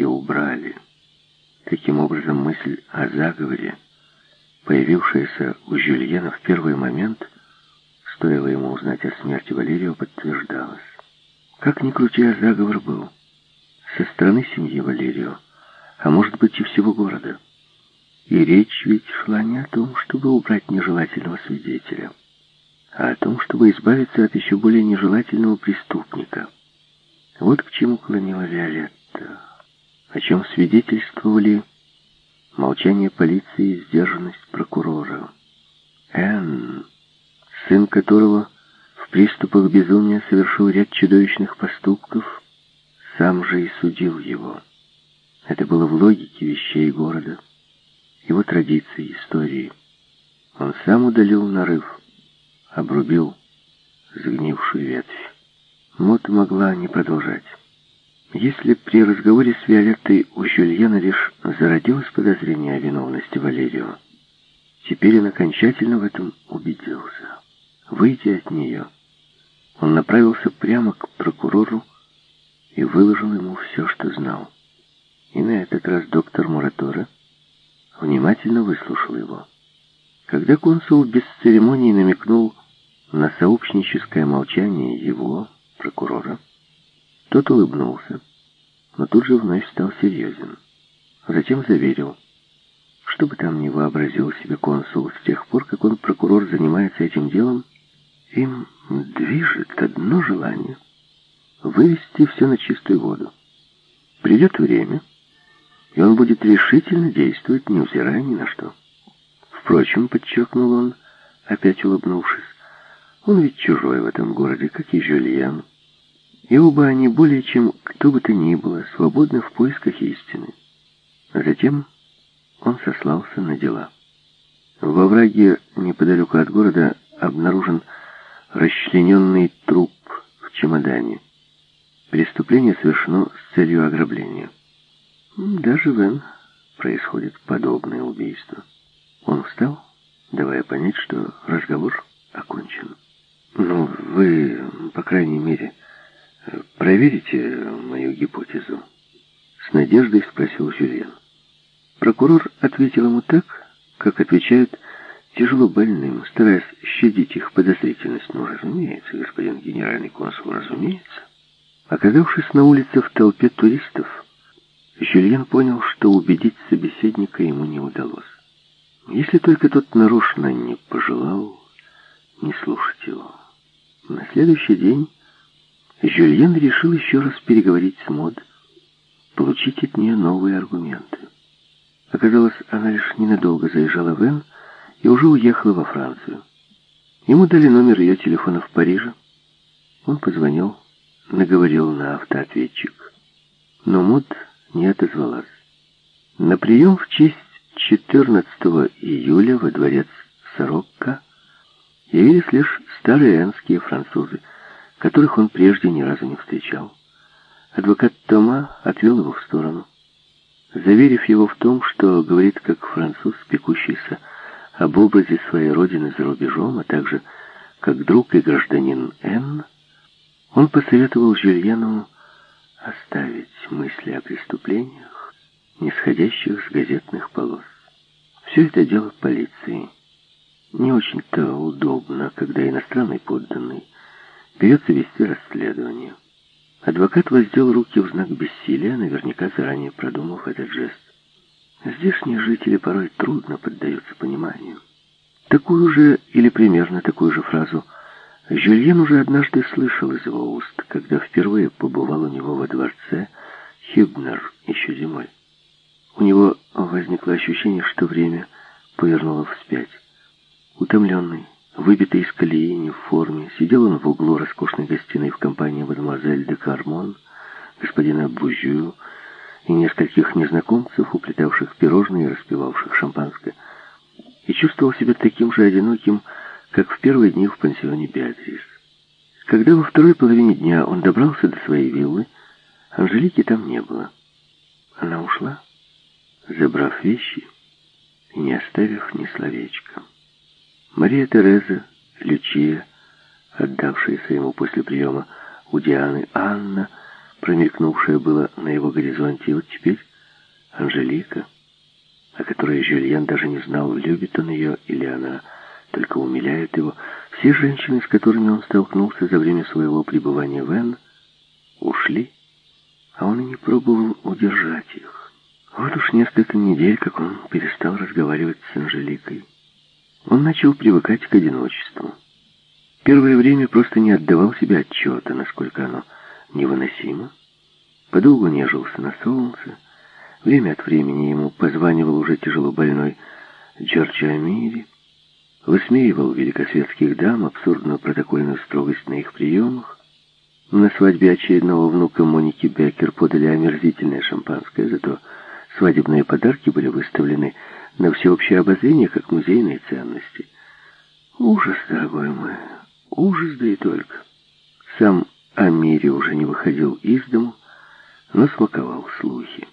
и убрали. Таким образом, мысль о заговоре, появившаяся у Жюльена в первый момент, стоило ему узнать о смерти Валерия, подтверждалась. Как ни крути, а заговор был. Со стороны семьи Валерио, а может быть и всего города. И речь ведь шла не о том, чтобы убрать нежелательного свидетеля, а о том, чтобы избавиться от еще более нежелательного преступника. Вот к чему клонила Виолетта, о чем свидетельствовали молчание полиции и сдержанность прокурора. Энн, сын которого в приступах безумия совершил ряд чудовищных поступков, сам же и судил его. Это было в логике вещей города, его традиций, истории. Он сам удалил нарыв, обрубил сгнившую ветвь. Мот могла не продолжать. Если при разговоре с Виолеттой у Жюльена лишь зародилось подозрение о виновности Валерио, теперь он окончательно в этом убедился. Выйдя от нее, он направился прямо к прокурору и выложил ему все, что знал. И на этот раз доктор Муратора внимательно выслушал его. Когда консул без церемонии намекнул на сообщническое молчание его, прокурора, тот улыбнулся, но тут же вновь стал серьезен. Затем заверил, что бы там ни вообразил себе консул, с тех пор, как он, прокурор, занимается этим делом, им движет одно желание — вывести все на чистую воду. Придет время, и он будет решительно действовать, невзирая ни на что. Впрочем, подчеркнул он, опять улыбнувшись, он ведь чужой в этом городе, как и Жюльен и оба они более чем кто бы то ни было свободны в поисках истины. А затем он сослался на дела. Во враге неподалеку от города обнаружен расчлененный труп в чемодане. Преступление совершено с целью ограбления. Даже в Н происходит подобное убийство. Он встал, давая понять, что разговор окончен. «Ну, вы, по крайней мере, «Проверите мою гипотезу?» С надеждой спросил Жюльен. Прокурор ответил ему так, как отвечают тяжело больным, стараясь щадить их подозрительность. «Ну, разумеется, господин генеральный консул, разумеется». Оказавшись на улице в толпе туристов, Жюльен понял, что убедить собеседника ему не удалось. Если только тот нарочно не пожелал не слушать его. На следующий день Жюльен решил еще раз переговорить с Мод, получить от нее новые аргументы. Оказалось, она лишь ненадолго заезжала в Эн и уже уехала во Францию. Ему дали номер ее телефона в Париже. Он позвонил, наговорил на автоответчик. Но Мод не отозвалась. На прием в честь 14 июля во дворец Сорокко явились лишь старые энские французы, которых он прежде ни разу не встречал. Адвокат Тома отвел его в сторону. Заверив его в том, что говорит как француз, пекущийся об образе своей родины за рубежом, а также как друг и гражданин Н, он посоветовал Жюльену оставить мысли о преступлениях, нисходящих с газетных полос. Все это дело полиции. Не очень-то удобно, когда иностранный подданный Берется вести расследование. Адвокат воздел руки в знак бессилия, наверняка заранее продумав этот жест. Здешние жители порой трудно поддаются пониманию. Такую же, или примерно такую же фразу, Жюльен уже однажды слышал из его уст, когда впервые побывал у него во дворце Хюбнер еще зимой. У него возникло ощущение, что время повернуло вспять. Утомленный, Выбитый из колеи, не в форме, сидел он в углу роскошной гостиной в компании мадемуазель де Кармон, господина Бужю и нескольких незнакомцев, уплетавших пирожные и распивавших шампанское, и чувствовал себя таким же одиноким, как в первые дни в пансионе Беатрис. Когда во второй половине дня он добрался до своей виллы, Анжелики там не было. Она ушла, забрав вещи и не оставив ни словечка. Мария Тереза, Лючия, отдавшаяся ему после приема у Дианы, Анна, промелькнувшая было на его горизонте, и вот теперь Анжелика, о которой Жюльен даже не знал, любит он ее или она только умиляет его. Все женщины, с которыми он столкнулся за время своего пребывания в Энн, ушли, а он и не пробовал удержать их. Вот уж несколько недель, как он перестал разговаривать с Анжеликой. Он начал привыкать к одиночеству. Первое время просто не отдавал себе отчета, насколько оно невыносимо. Подолгу нежился на солнце. Время от времени ему позванивал уже тяжело больной Джорджи Амири, высмеивал великосветских дам, абсурдную протокольную строгость на их приемах. На свадьбе очередного внука Моники Беккер подали омерзительное шампанское, зато свадебные подарки были выставлены на всеобщее обозрение, как музейные ценности. Ужас, дорогой мой, ужас, да и только. Сам о мире уже не выходил из дому, но смаковал слухи.